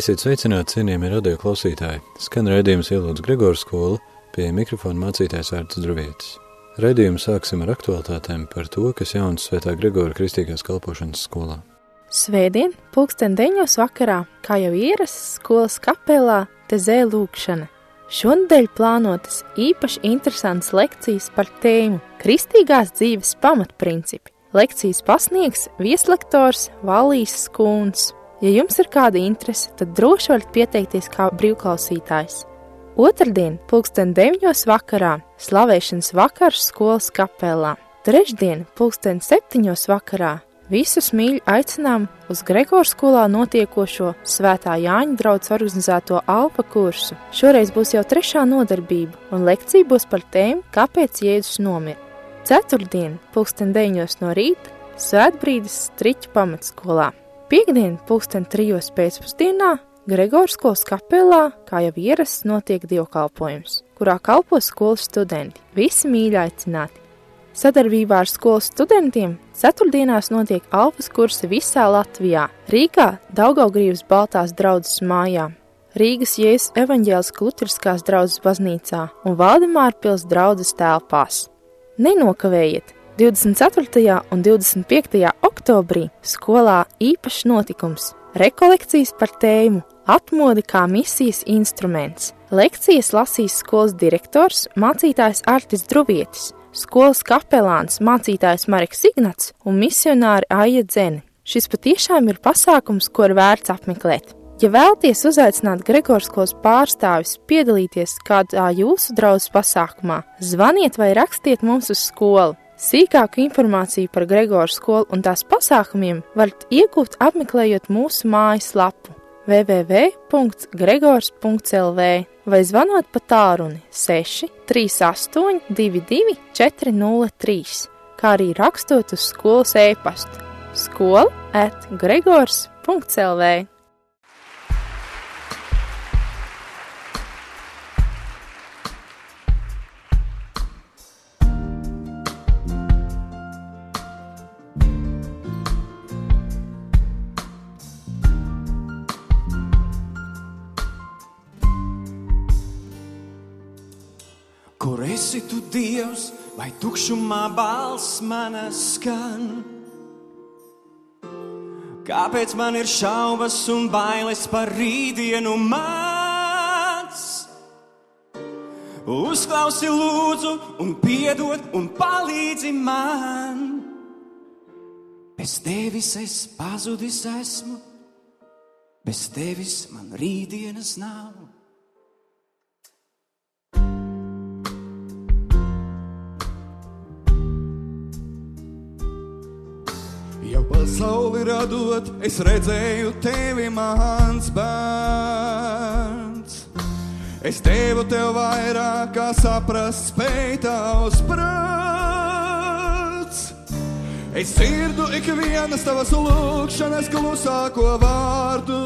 Esiet sveicināti, cienījamie radio klausītāji. Skan raidījums ielūdz Gregors skola, pie mikrofona mācītājs Ārts Druvietis. Raidījumu sāksim ar aktualitātēm par to, kas jauns Svētā Gregora kristīgās kalpošanas skolā. Svētdien, pulksten deņos vakarā, kā jau ierasts skolas kapelā, te zē lūkšana. Šonadēļ plānotas īpaši interesantas lekcijas par tēmu Kristīgās dzīves pamatprincipi. Lekcijas pasniegs vieslektors Valīs Skūns. Ja jums ir kāda interese, tad droši varat pieteikties kā brīvklausītājs. Otradien, pulksten 9. vakarā, slavēšanas vakars skolas kapelā. Trešdien, pulksten 7. vakarā, visus mīļi aicinām uz Gregors skolā notiekošo Svētā Jāņa draugs organizēto alfa kursu. Šoreiz būs jau trešā nodarbība, un lekcija būs par tēmu, kāpēc Jēzus nomira. Ceturtdien, pulksten 9. no rīta, svētbrīdis Striķu pamatskolā. Piektdien, pulksten trijos pēcpusdienā, Gregors skolas kapelā, kā jau ierasts, notiek dievkalpojums, kurā kalpo skolas studenti. Visi mīļi aicināti. Sadarbībā ar skolas studentiem ceturtdienās notiek alfas kursi visā Latvijā, Rīgā, Daugaugrības Baltās draudzes mājā, Rīgas Jēzus evaņģēlas Lutriskās draudzes baznīcā un Valdemāra pils draudzes telpās. Nenokavējiet! 24. un 25. oktobrī skolā īpašs notikums - rekolekcijas par tēmu Atmodi kā misijas instruments. Lekcijas lasīs skolas direktors, mācītājs Artis Druvietis, skolas kapelāns, mācītājs Marks Ignats un misionāri Aija Dzeni. Šis patiešām ir pasākums, ko ir vērts apmeklēt. Ja vēlaties uzaicināt Gregors skolas pārstāvis piedalīties kādā jūsu draugu pasākumā, zvaniet vai rakstiet mums uz skolu. Sīkāku informāciju par Gregoru skolu un tās pasākumiem varat iegūt apmeklējot mūsu mājaslapu www.gregors.lv vai zvanot pa tālruni 6 38 22 403, kā arī rakstot uz skolas e-pastu skola at gregors.lv. vai tukšumā balss manas skan? Kāpēc man ir šaubas un bailes par rītdienu mans? Uzklausi lūdzu un piedod un palīdzi man. Bez tevis es pazudis esmu, bez tevis man rītdienas nav. Pasauli radot, es redzēju tevi, mans bērns. Es devu tev vairāk, kā saprast, spēj tavs prāts. Es dzirdu ikvienas tavas lūkšanas klusāko vārdu.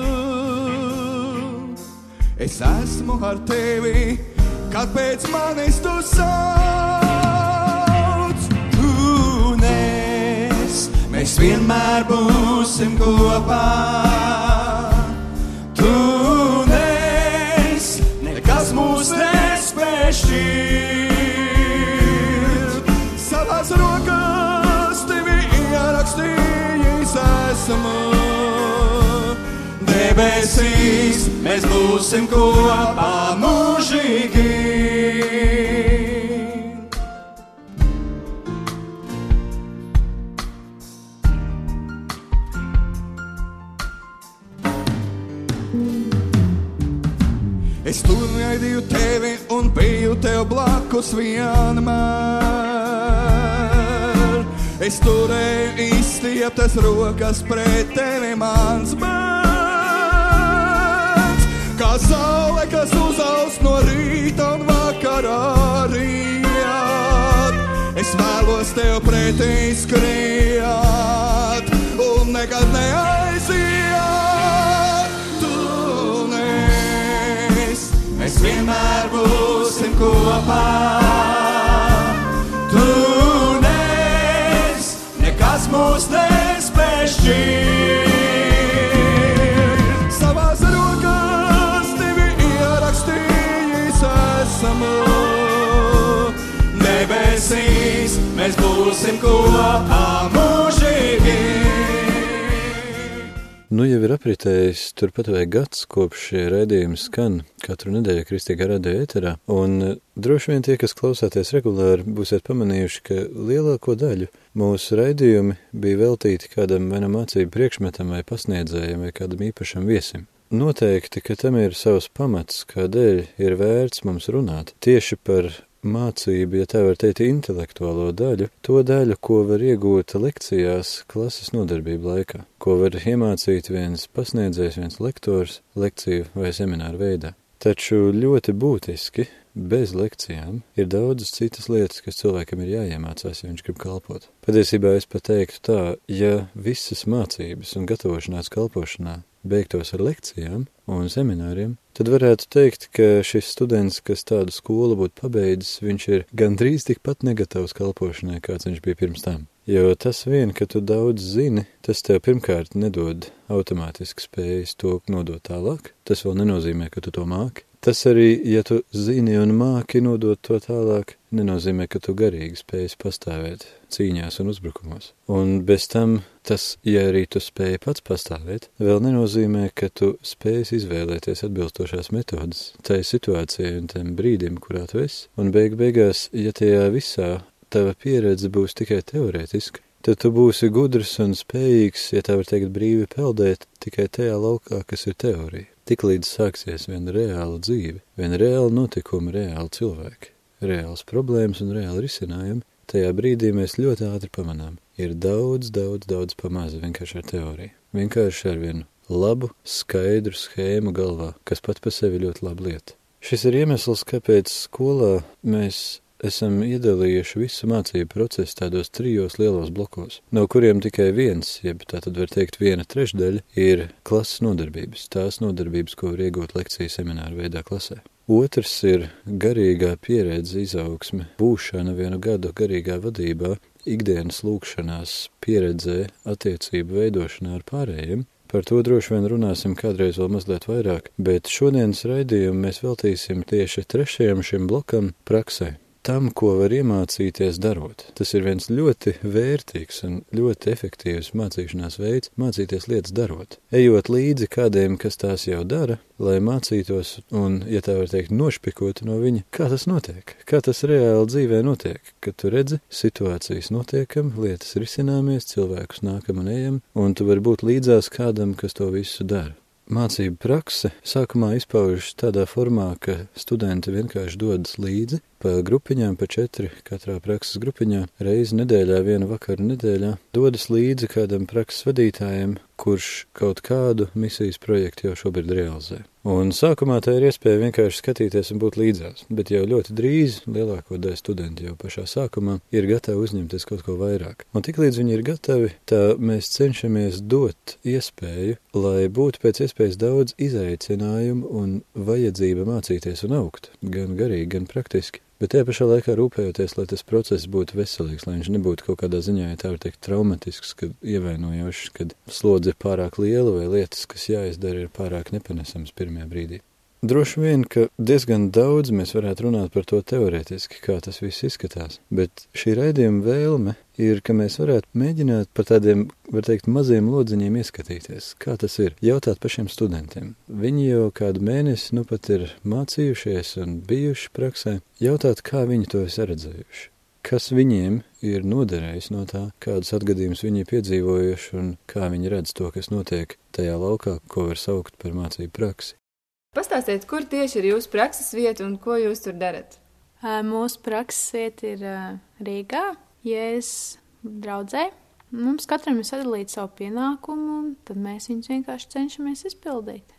Es esmu ar tevi, kāpēc manis tu sauc? Mēs vienmēr būsim kopā. Tu nes, nekas mūs nespēj šķirt. Savās rokās tevi ierakstījis esmu. Debesīs mēs būsim kopā mūžīgi. Es tur gaidīju tevi un biju tev blakus vienmēr. Es turēju izstieptas rokas pret tevi, mans bērns. Kā saule, kas uzaust no rīta un vakarā rīt. Es vēlos tev pretī skriet un nekad neaiziet. būsim kopā. Tu nes, nekas mūs nespēšķi. Savās rokās tevi ierakstījis esam. Debesīs mēs būsim kopā. Nu, jau ir apritējis turpat vai gads, kopš šie raidījumi skan katru nedēļu Kristīgā radio ēterā, un eh, droši vien tie, kas klausāties regulāri, būsiet pamanījuši, ka lielāko daļu mūsu raidījumi bija veltīti kādam vai nu mācību priekšmetam vai pasniedzējam vai kādam īpašam viesim. Noteikti, ka tam ir savs pamats, kādēļ ir vērts mums runāt tieši par mācību, ja tā var teikt, intelektuālo daļu, to daļu, ko var iegūt lekcijās klases nodarbību laikā, ko var iemācīt viens pasniedzējs, viens lektors lekciju vai semināru veidā. Taču ļoti būtiski, bez lekcijām, ir daudzas citas lietas, kas cilvēkam ir jāiemācās, ja viņš grib kalpot. Patiesībā es pat teiktu tā, ja visas mācības un gatavošanās kalpošanā beigtos ar lekcijām un semināriem, tad varētu teikt, ka šis students, kas tādu skolu būtu pabeidzis, viņš ir gandrīz tikpat negatavs kalpošanai, kāds viņš bija pirms tam. Jo tas vien, ka tu daudz zini, tas tev pirmkārt nedod automātiski spējas to nodot tālāk. Tas vēl nenozīmē, ka tu to māki. Tas arī, ja tu zini un māki nodot to tālāk, nenozīmē, ka tu garīgi spējas pastāvēt cīņās un uzbrukumos. Un bez tam tas, ja arī tu spēji pats pastāvēt, vēl nenozīmē, ka tu spējas izvēlēties atbilstošās metodas tai situācijai un tam brīdim, kurā tu esi. Un beig beigās, ja tajā visā tava pieredze būs tikai teorētiska, tad tu būsi gudrs un spējīgs, ja tā var teikt, brīvi peldēt tikai tajā laukā, kas ir teorija. Tiklīdz sāksies viena reāla dzīve, viena reāla notikuma, reāli cilvēki, reāls problēmas un reāli risinājumi, tajā brīdī mēs ļoti ātri pamanām. Ir daudz, daudz, daudz pamaza vienkārši ar teoriju. Vienkārši ar vienu labu, skaidru schēmu galvā, kas pat pa sevi ļoti labi lieta. Šis ir iemesls, kāpēc skolā mēs esam iedalījuši visu mācību procesu tādos trijos lielos blokos, no kuriem tikai viens, jeb tā tad var teikt viena trešdaļa, ir klases nodarbības, tās nodarbības, ko var iegūt lekciju semināru veidā klasē. Otrs ir garīgā pieredze izaugsme, būšana vienu gadu garīgā vadībā, ikdienas lūkšanās, pieredzē, attiecību veidošanā ar pārējiem, Par to droši vien runāsim kādreiz vēl mazliet vairāk, bet šodienas raidījumu mēs veltīsim tieši trešajam šim blokam praksē tam, ko var iemācīties darot. Tas ir viens ļoti vērtīgs un ļoti efektīvs mācīšanās veids - mācīties lietas darot. Ejot līdzi kādiem, kas tās jau dara, lai mācītos un, ja tā var teikt, nošpikotu no viņa, kā tas notiek, kā tas reāli dzīvē notiek, kad tu redzi situācijas notiekam, lietas risināmies, cilvēkus nākam un ejam, un tu vari būt līdzās kādam, kas to visu dara. Mācību prakse sākumā izpaužas tādā formā, ka studenti vienkārši dodas līdzi pa grupiņām, pa četri katrā prakses grupiņā, reizi nedēļā, vienu vakaru nedēļā, dodas līdzi kādam prakses vadītājam, kurš kaut kādu misijas projektu jau šobrīd realizē. Un sākumā tā ir iespēja vienkārši skatīties un būt līdzās, bet jau ļoti drīz lielāko daļu studentu jau pašā sākumā ir gatavi uzņemties kaut ko vairāk. Un tiklīdz viņi ir gatavi, tā mēs cenšamies dot iespēju, lai būtu pēc iespējas daudz izaicinājumu un vajadzība mācīties un augt, gan garīgi, gan praktiski bet tajā pašā laikā rūpējoties, lai tas process būtu veselīgs, lai viņš nebūtu kaut kādā ziņā, ja tā var teikt, traumatisks, kad ievainojošs, kad slodze ir pārāk liela vai lietas, kas jāizdara, ir pārāk nepanesams pirmajā brīdī. Droši vien, ka diezgan daudz mēs varētu runāt par to teorētiski, kā tas viss izskatās, bet šī raidījuma vēlme ir, ka mēs varētu mēģināt par tādiem, var teikt, maziem lodziņiem ieskatīties, kā tas ir, jautāt pašiem studentiem. Viņi jau kādu mēnesi nu pat ir mācījušies un bijuši praksē, jautāt, kā viņi to ir redzējuši. Kas viņiem ir noderējis no tā, kādus atgadījumus viņi ir piedzīvojuši un kā viņi redz to, kas notiek tajā laukā, ko var saukt par mācību praksi. Pastāstiet, kur tieši ir jūsu prakses vieta un ko jūs tur darat? Mūsu prakses vieta ir Rīgā, Jēzus draudzē. Mums katram ir sadalīta savu pienākumu, un tad mēs viņus vienkārši cenšamies izpildīt.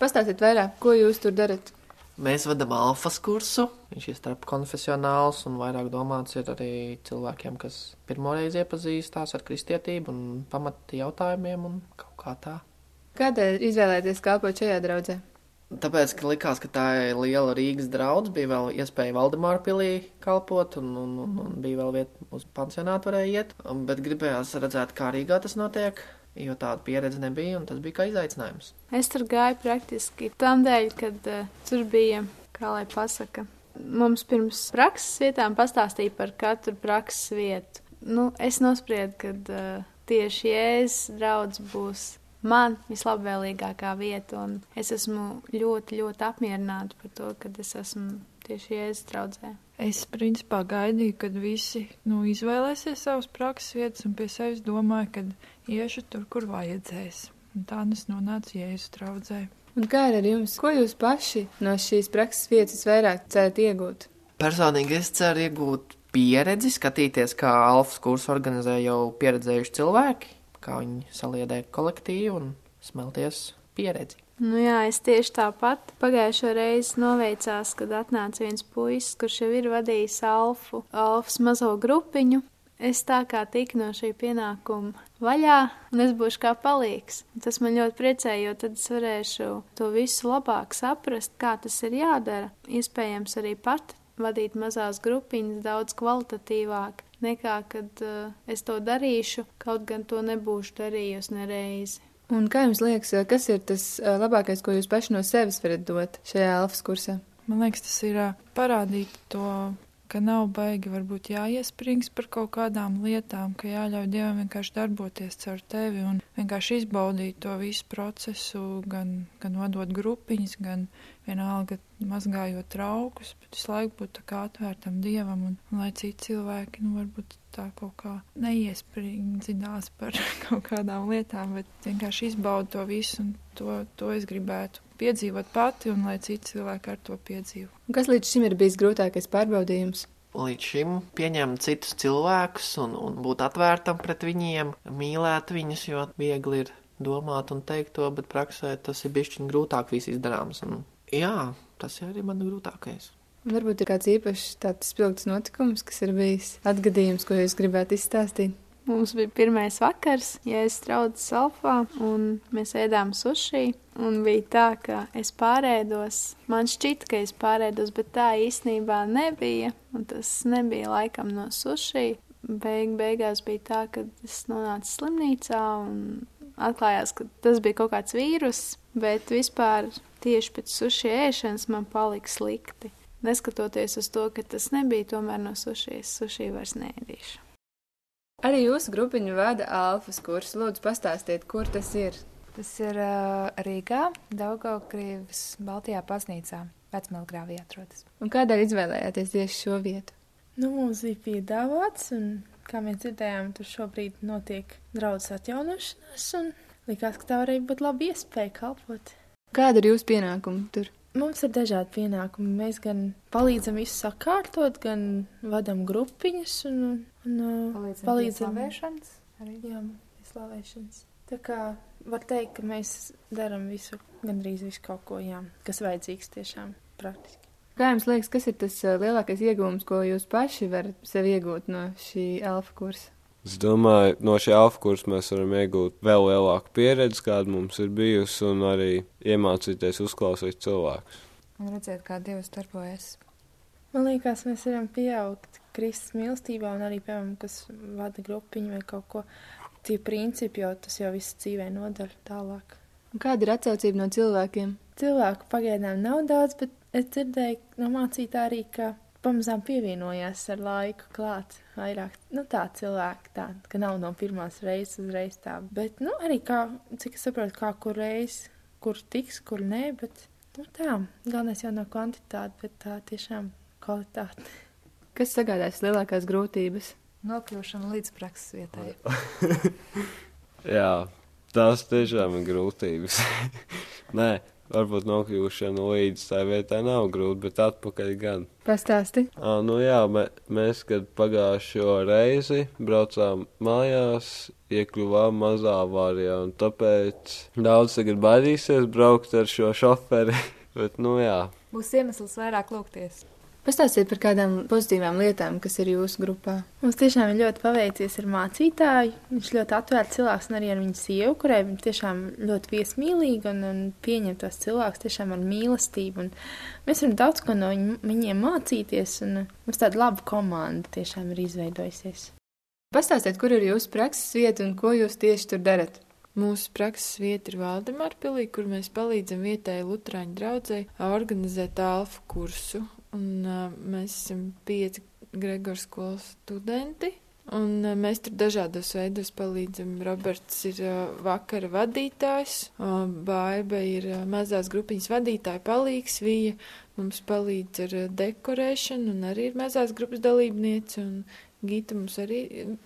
Pastāstiet vairāk, ko jūs tur darat? Mēs vadām alfas kursu. Viņš ir starp konfesionāls un vairāk domāts ir arī cilvēkiem, kas pirmoreiz iepazīstās ar kristietību un pamata jautājumiem un kaut kā tā. Kādēļ izvēlēties kalpot šajā draudzē? Tāpēc, ka likās, ka tā ir liela Rīgas draugs, bija vēl iespēja Valdemāra pilī kalpot, un, un, un, un bija vēl vieta uz pansionātu varēja iet, bet gribējās redzēt, kā Rīgā tas notiek, jo tāda pieredze nebija, un tas bija kā izaicinājums. Es tur gāju praktiski tam dēļ, kad uh, tur bija kā lai pasaka. Mums pirms prakses vietām pastāstīja par katru prakses vietu. Nu, es nospriedu, ka uh, tieši Jēzus draudz būs man vislabvēlīgākā vieta, un es esmu ļoti, ļoti apmierināta par to, ka es esmu tieši Jēzus draudzē. Es principā gaidīju, kad visi nu, izvēlēsies savas prakses vietas, un pie sevis domāju, ka iešu tur, kur vajadzēs. Un tā es nonācu Jēzus draudzē. Un kā ir ar jums? Ko jūs paši no šīs prakses vietas vairāk cerat iegūt? Personīgi es ceru iegūt pieredzi, skatīties, kā Alfas kursu organizē jau pieredzējuši cilvēki, kā viņi saliedē kolektīvu un smelties pieredzi. Nu jā, es tieši tāpat pagājušo reizi noveicās, kad atnāca viens puisis, kurš jau ir vadījis Alfu, Alfas mazo grupiņu. Es tā kā tiku no šī pienākuma vaļā, un es būšu kā palīgs. Tas man ļoti priecē, jo tad es varēšu to visu labāk saprast, kā tas ir jādara. Iespējams, arī pat vadīt mazās grupiņas daudz kvalitatīvāk nekā, kad uh, es to darīšu, kaut gan to nebūšu darījusi nereizi. Un kā jums liekas, kas ir tas labākais, ko jūs paši no sevis varat dot šajā alfas kursā? Man liekas, tas ir parādīt to, ka nav baigi varbūt jāiesprings par kaut kādām lietām, ka jāļauj Dievam vienkārši darboties caur tevi un vienkārši izbaudīt to visu procesu, gan, gan vadot grupiņas, gan vienalga mazgājot traukus, bet visu laiku būt tā kā atvērtam dievam un, un lai citi cilvēki, nu, varbūt tā kaut kā neiespringdzinās par kaut kādām lietām, bet vienkārši izbauda to visu un to, to es gribētu piedzīvot pati un lai citi cilvēki ar to piedzīvo. Un kas līdz šim ir bijis grūtākais pārbaudījums? Līdz šim pieņemt citus cilvēkus un, un būt atvērtam pret viņiem, mīlēt viņus, jo viegli ir domāt un teikt to, bet praksē tas ir bišķiņ grūtāk viss izdarāms. Un Jā, tas ir arī man grūtākais. Varbūt ir kāds īpašs tāds spilgts notikums, kas ir bijis atgadījums, ko jūs gribētu izstāstīt. Mums bija pirmais vakars, ja es straudu salfā, un mēs ēdām suši. Un bija tā, ka es pārēdos. Man šķita, ka es pārēdos, bet tā īstenībā nebija. Un tas nebija laikam no suši. Beig, beigās bija tā, ka es nonācu slimnīcā un atklājās, ka tas bija kaut kāds vīrus, bet vispār tieši pēc suši ēšanas man palika slikti. Neskatoties uz to, ka tas nebija tomēr no sušijas, suši vairs neēdīšu. Arī jūsu grupiņu vada Alfas kurs. Lūdzu, pastāstiet, kur tas ir. Tas ir uh, Rīgā, Daugaukrīvas Baltijā pasnīcā, Vecmelgrāvī atrodas. Un kādēļ izvēlējāties tieši šo vietu? Nu, mums bija piedāvāts, un kā mēs dzirdējām, tur šobrīd notiek draudzes atjaunošanās, un likās, ka tā varēja būt laba iespēja kalpot. Kāda ir jūsu pienākuma tur? Mums ir dažādi pienākumi. Mēs gan palīdzam visu sakārtot, gan vadām grupiņas un, un palīdzam. palīdzam. Slavēšanas arī. Jā, slavēšanas. Tā kā var teikt, ka mēs darām visu, gandrīz visu kaut ko, jā, kas vajadzīgs tiešām praktiski. Kā jums liekas, kas ir tas lielākais iegūms, ko jūs paši varat sev iegūt no šī alfa kursa? Es domāju, no šī alfa kursa mēs varam iegūt vēl lielāku pieredzi, kāda mums ir bijusi, un arī iemācīties uzklausīt cilvēkus. Un redzēt, kā Dievs darbojas. Man liekas, mēs varam pieaugt Kristus mīlestībā, un arī, piemēram, kas vada grupiņu vai kaut ko. Tie principi jau tas jau viss dzīvē nodara tālāk. Un kāda ir atsaucība no cilvēkiem? Cilvēku pagaidām nav daudz, bet es dzirdēju no mācītā arī, ka pamazām pievienojās ar laiku klāt vairāk, nu tā cilvēki tā, ka nav no pirmās reizes uzreiz tā, bet, nu, arī kā, cik es saprotu, kā kur reiz, kur tiks, kur nē, bet, nu tā, galvenais jau nav kvantitāte, bet tā tiešām kvalitāte. Kas sagādājas lielākās grūtības? Nokļūšana līdz prakses vietai. Jā, tās tiešām ir grūtības. Nē, Varbūt nokļūšana līdz tā vietai nav grūta, bet atpakaļ gan. Pastāsti. À, nu jā, mē, mēs, kad pagājušo reizi braucām mājās, iekļuvām mazā avārijā, un tāpēc daudz tagad baidīsies braukt ar šo šoferi, bet nu jā. Būs iemesls vairāk lūgties. Pastāstiet par kādām pozitīvām lietām, kas ir jūsu grupā. Mums tiešām ir ļoti paveicies ar mācītāju. Viņš ļoti atvērts cilvēks, un arī ar viņu sievu, kurai viņa tiešām ļoti viesmīlīga un, un pieņem tos cilvēkus tiešām ar mīlestību. Un mēs varam daudz ko no viņ, viņiem mācīties, un mums tāda laba komanda tiešām ir izveidojusies. Pastāstiet, kur ir jūsu prakses vieta un ko jūs tieši tur darat? Mūsu prakses vieta ir Valdemārpilī, kur mēs palīdzam vietēji Lutrāņu draudzē organizēt alfa kursu. Un, uh, mēs esam pieci Gregors skolas studenti, Un mēs tur dažādos veidos palīdzam. Roberts ir vakara vadītājs, Baiba ir mazās grupiņas vadītāja palīgs, Vija mums palīdz ar dekorēšanu un arī ir mazās grupas dalībniece. Un Gita mums arī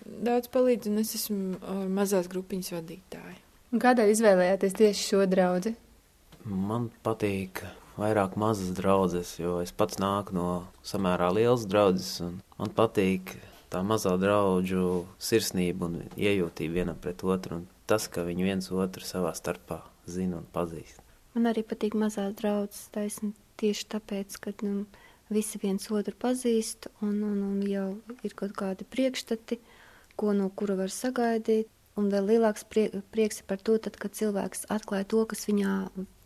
daudz palīdz, un es esmu mazās grupiņas vadītāja. Un kādēļ izvēlējāties tieši šo draugu? Man patīk vairāk mazas draudzes, jo es pats nāku no samērā lielas draudzes, man patīk tā mazā draugu sirsnība un iejūtība vienam pret otru, un tas, ka viņi viens otru savā starpā zina un pazīst. Man arī patīk mazās draudzes taisni tieši tāpēc, ka nu, visi viens otru pazīst, un, un, un jau ir kaut kādi priekšstati, ko no kura var sagaidīt. Un vēl lielāks prie, prieks ir par to, tad, kad cilvēks atklāja to, kas viņā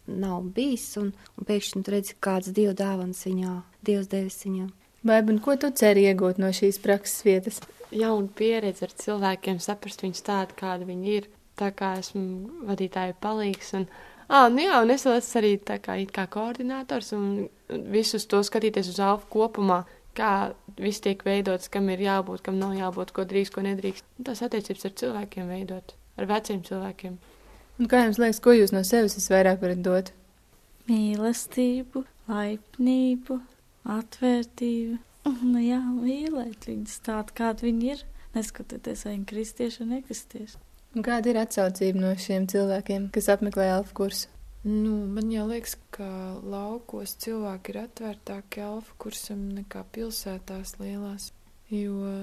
nav bijis, un, un pēkšņi redz, kādas dieva dāvanas viņā, dievs devis viņam. Vai ko tu ceri iegūt no šīs prakses vietas? Jaunu pieredzi ar cilvēkiem, saprast viņus tādu, kādi viņi ir. Tā kā esmu vadītāja palīgs. Un, ah, nu jā, un es esmu arī tā kā, kā koordinators un visus to skatīties uz alfa kopumā, kā viss tiek veidots, kam ir jābūt, kam nav jābūt, ko drīkst, ko nedrīkst. Un tās attiecības ar cilvēkiem veidot, ar veciem cilvēkiem. Un kā jums liekas, ko jūs no sevis visvairāk varat dot? Mīlestību, laipnību, atvērtība. Nu, jā, mīlēt viņus tādu, kādi viņi ir, neskatoties, vai viņi kristieši vai nekristieši. Un kāda ir atsaucība no šiem cilvēkiem, kas apmeklē alfa kursu? Nu, man jau liekas, ka laukos cilvēki ir atvērtāki alfa kursam nekā pilsētās lielās, jo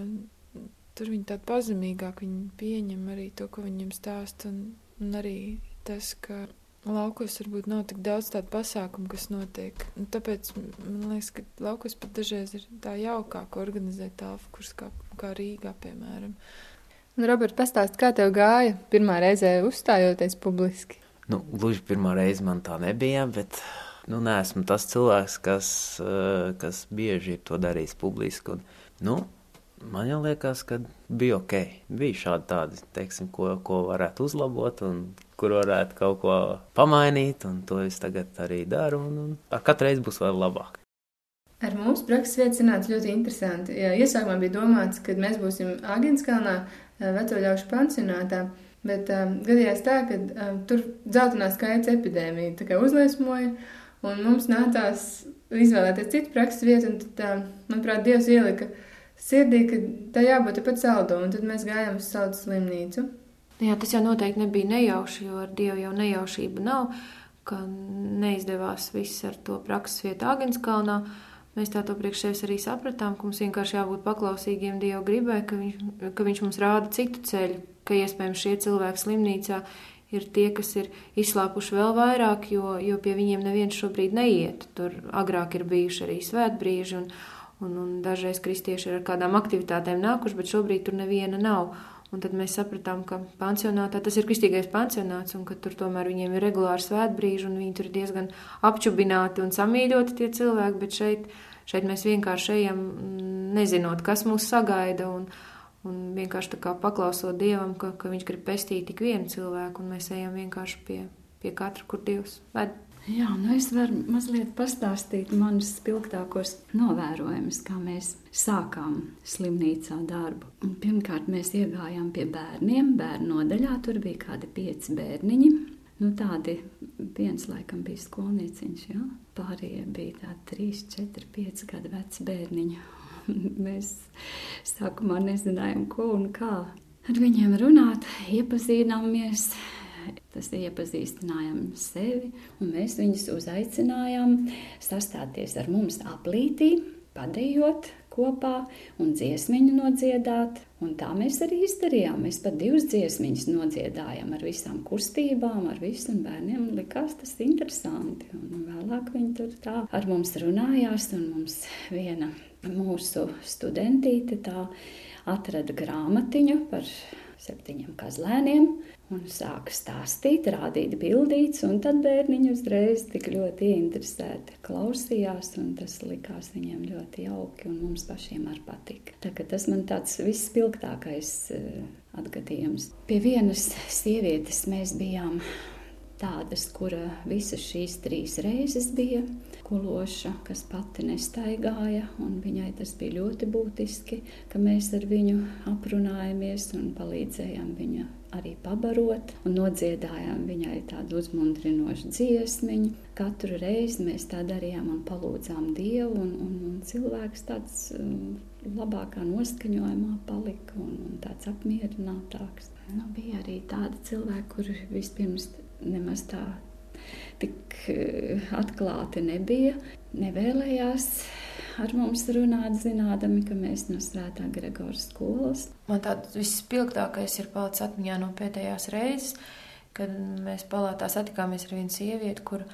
tur viņi tādi pazemīgāk, viņi pieņem arī to, ko viņiem stāst, un, un arī tas, ka Laukos varbūt nav tik daudz tādu pasākumu, kas notiek. Un tāpēc man liekas, ka laukos pat dažreiz ir tā jaukāk organizēt tālu kursus kā, kā Rīgā, piemēram. Un, Robert, pastāst, kā tev gāja pirmā reize uzstājoties publiski? Nu, gluži pirmā reize man tā nebija, bet nu, neesmu tas cilvēks, kas, eh, kas bieži ir to darījis publiski. Un, nu, man jau liekas, ka bija ok. Bija šādi tādi, teiksim, ko, ko varētu uzlabot un kur varētu kaut ko pamainīt, un to es tagad arī daru, un, un ar katru reizi būs vēl labāk. Ar mūsu prakses vietu sanāca ļoti interesanti. Iesākumā bija domāts, ka mēs būsim Agenskalnā, vecoļaušu pansionātā, bet um, gadījās tā, ka um, tur dzeltenās skaits epidēmija tā kā uzliesmoja, un mums nācās izvēlēties citu prakses vietu, un tad, um, manuprāt, Dievs ielika sirdī, ka tā jābūt tepat saldo, un tad mēs gājām uz saldu slimnīcu. Nu jā, tas jau noteikti nebija nejauši, jo ar Dievu jau nejaušība nav, ka neizdevās viss ar to prakses vietu Agenskalnā. Mēs tā to priekš sevis arī sapratām, ka mums vienkārši jābūt paklausīgiem Dieva gribai, ka viņš, ka viņš mums rāda citu ceļu, ka iespējams šie cilvēki slimnīcā ir tie, kas ir izslāpuši vēl vairāk, jo, jo pie viņiem neviens šobrīd neiet. Tur agrāk ir bijuši arī svētbrīži, un, un, un dažreiz kristieši ir ar kādām aktivitātēm nākuši, bet šobrīd tur neviena nav. Un tad mēs sapratām, ka pansionātā tas ir kristīgais pansionāts, un ka tur tomēr viņiem ir regulāri svētbrīži, un viņi tur ir diezgan apčubināti un samīļoti tie cilvēki, bet šeit, šeit mēs vienkārši ejam, nezinot, kas mūs sagaida, un, un vienkārši tā kā paklausot Dievam, ka, ka viņš grib pestīt tik vienu cilvēku, un mēs ejam vienkārši pie, pie katra, kur Dievs ved. Jā, nu es varu mazliet pastāstīt manus spilgtākos novērojumus, kā mēs sākām slimnīcā darbu. Pirmkārt, mēs iegājām pie bērniem. Bērnu nodaļā tur bija kādi pieci bērniņi. Nu, tādi viens laikam bija skolnieciņš, jā. pārējie bija tādi trīs, četri, pieci gadu veci bērniņi. mēs sākumā nezinājām, ko un kā. Ar viņiem runāt, iepazīstāmies, Tas iepazīstinājām sevi, un mēs viņus uzaicinājām sastāties ar mums aplītī, padējot kopā un dziesmiņu nodziedāt. Un tā mēs arī izdarījām. Mēs pat divas dziesmiņas nodziedājām ar visām kustībām, ar visiem bērniem. Likās tas interesanti. Un vēlāk viņi tur tā ar mums runājās, un mums viena mūsu studentīte tā atrada grāmatiņu par septiņiem kazlēniem. Un sāka stāstīt, rādīt bildītas, un tad bērniņi uzreiz tik ļoti ieinteresēti klausījās, un tas likās viņiem ļoti jauki, un mums pašiem arī patika. Tā, tas man tāds visspilgtākais uh, atgadījums. Pie vienas sievietes mēs bijām tādas, kura visas šīs trīs reizes bija kuloša, kas pati nestaigāja, viņai tas bija ļoti būtiski, ka mēs ar viņu aprunājamies un palīdzējām viņu arī pabarot un nodziedājām viņai tādu uzmundrinošu dziesmiņu. Katru reizi mēs tā darījām un palūdzām Dievu, un, un, un cilvēks tāds um, labākā noskaņojumā palika un, un tāds apmierinātāks. Nu, bija arī tādi cilvēki, kuri vispirms nemaz tā tik eh, atklāti nebija. Nevēlējās ar mums runāt, zinādami, ka mēs no Svētā Gregora skolas. Man tāds vispilgtākais ir palicis atmiņā no pēdējās reizes, kad mēs palātā satikāmies ar vienu sievieti, kur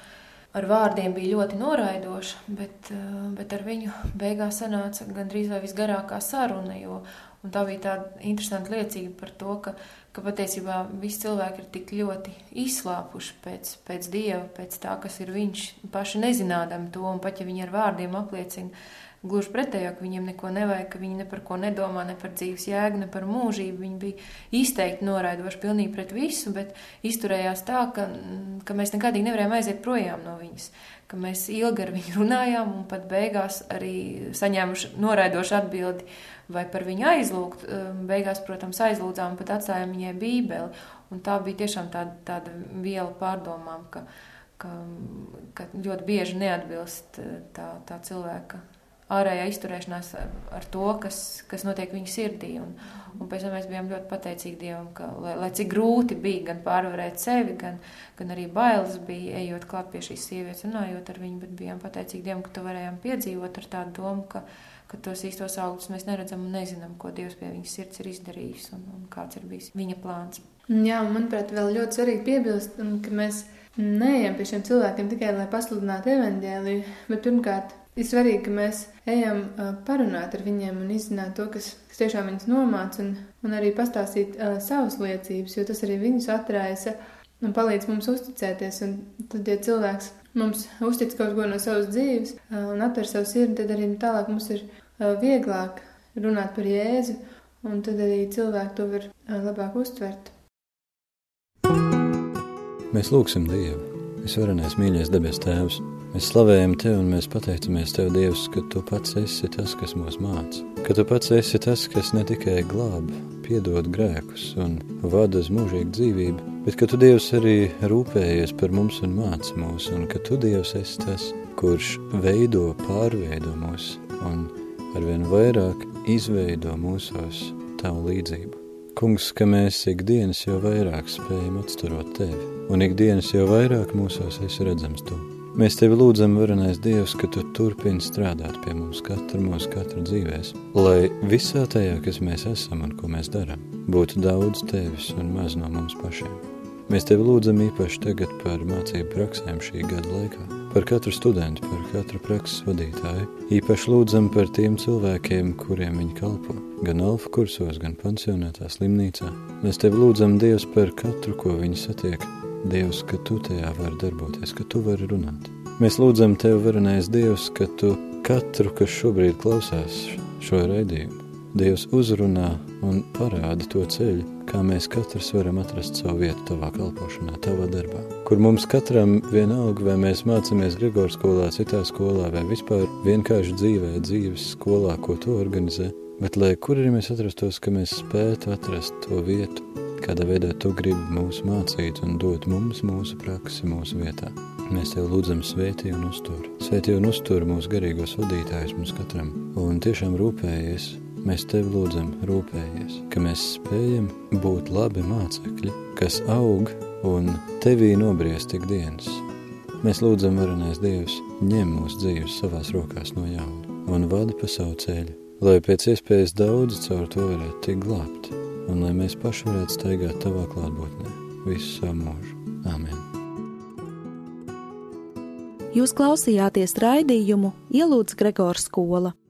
ar vārdiem bija ļoti noraidoša, bet, eh, bet ar viņu beigās sanāca gandrīz vai visgarākā saruna, jo tā bija tāda interesanta liecība par to, ka ka patiesībā visi cilvēki ir tik ļoti izslāpuši pēc, pēc dieva, pēc tā, kas ir viņš, paši nezinādami to, un pat ja viņi ar vārdiem apliecina, gluži pretējo, ka viņiem neko nevajag, ka viņi ne par ko nedomā, ne par dzīves jēgu, ne par mūžību. Viņi bija izteikti noraidoši pilnīgi pret visu, bet izturējās tā, ka, ka mēs nekādīgi nevarējām aiziet projām no viņas. Ka mēs ilgi ar viņu runājām, un pat beigās arī saņēmuši noraidošu atbildi vai par viņu aizlūgt. Um, beigās, protams, aizlūdzām, pat atstājām viņai bībeli. Un tā bija tiešām tāda, tāda viela pārdomām, ka, ka, ka ļoti bieži neatbilst uh, tā, tā cilvēka ārējā izturēšanās ar to, kas, kas notiek viņa sirdī. Un, un pēc tam mēs bijām ļoti pateicīgi Dievam, ka, lai, lai cik grūti bija gan pārvarēt sevi, gan, gan arī bailes bija, ejot klāt pie šīs sievietes, runājot ar viņu, bet bijām pateicīgi Dievam, ka to varējām piedzīvot ar tādu domu, ka, ka tos īstos augļus mēs neredzam un nezinām, ko Dievs pie viņas sirds ir izdarījis un, un kāds ir bijis viņa plāns. Jā, manuprāt, vēl ļoti svarīgi piebilst, ka mēs neejam pie šiem cilvēkiem tikai lai pasludinātu evaņģēliju, bet pirmkārt ir svarīgi, ka mēs ejam uh, parunāt ar viņiem un izzināt to, kas, kas tiešām viņus nomāca, un, un arī pastāstīt uh, savas liecības, jo tas arī viņus atraisa un palīdz mums uzticēties. Un tad, ja cilvēks mums uztic kaut ko no savas dzīves un atver savu sirdi, tad arī tālāk mums ir vieglāk runāt par Jēzu, un tad arī cilvēki to var labāk uztvert. Mēs lūgsim Dievu. Es varenais mīļais debes Tēvs. Mēs slavējam Tevi un mēs pateicamies Tev, Dievs, ka Tu pats esi tas, kas mūs māca. Ka Tu pats esi tas, kas ne tikai glāb, piedod grēkus un vada uz mūžīgu dzīvību, bet ka Tu, Dievs, arī rūpējies par mums un māci mūs, un ka Tu, Dievs, esi tas, kurš veido, pārveido mūs un arvien vairāk izveido mūsos Tavu līdzību. Kungs, ka mēs ikdienas jau vairāk spējam atsturot Tevi, un ikdienas jau vairāk mūsos esi redzams Tu. Mēs Tevi lūdzam, varenais Dievs, ka Tu turpini strādāt pie mums katru mūsu katru dzīvēs, lai visā tajā, kas mēs esam un ko mēs darām, būtu daudz Tevis un maz no mums pašiem. Mēs Tevi lūdzam īpaši tagad par mācību praksēm šī gada laikā, par katru studentu, par katru prakses vadītāju. Īpaši lūdzam par tiem cilvēkiem, kuriem viņi kalpo, gan alfa kursos, gan pansionētā slimnīcā. Mēs Tevi lūdzam, Dievs, par katru, ko viņi satiek. Dievs, ka Tu tajā vari darboties, ka Tu vari runāt. Mēs lūdzam Tev, varenais Dievs, ka Tu katru, kas šobrīd klausās šo raidījumu, Dievs uzrunā un parāda to ceļu, kā mēs katrs varam atrast savu vietu tavā kalpošanā, tavā darbā. Kur mums katram vienalga, vai mēs mācāmies Grigors skolā, citā skolā, vai vispār vienkārši dzīvē, dzīves skolā, ko tu organizē, bet lai kur arī mēs atrastos, ka mēs spētu atrast to vietu, kādā veidā tu gribi mūs mācīt un dot mums mūsu praksi mūsu vietā. Mēs Tev lūdzam svētī un uztur. Svētī un uztur mūsu garīgos vadītājus mums katram un tiešām rūpējies Mēs tevi lūdzam, rūpējies, ka mēs spējam būt labi mācekļi, kas aug un tevī nobriest ikdienas. Mēs lūdzam, varenais Dievs, ņem mūsu dzīves savās rokās no jauna un vadi pa savu ceļu, lai pēc iespējas daudz caur to varētu tikt glābt, un lai mēs paši varētu staigāt tavā klātbūtnē visu savu mūžu. Āmen! Jūs klausījāties raidījumu Ielūdz Gregors skola –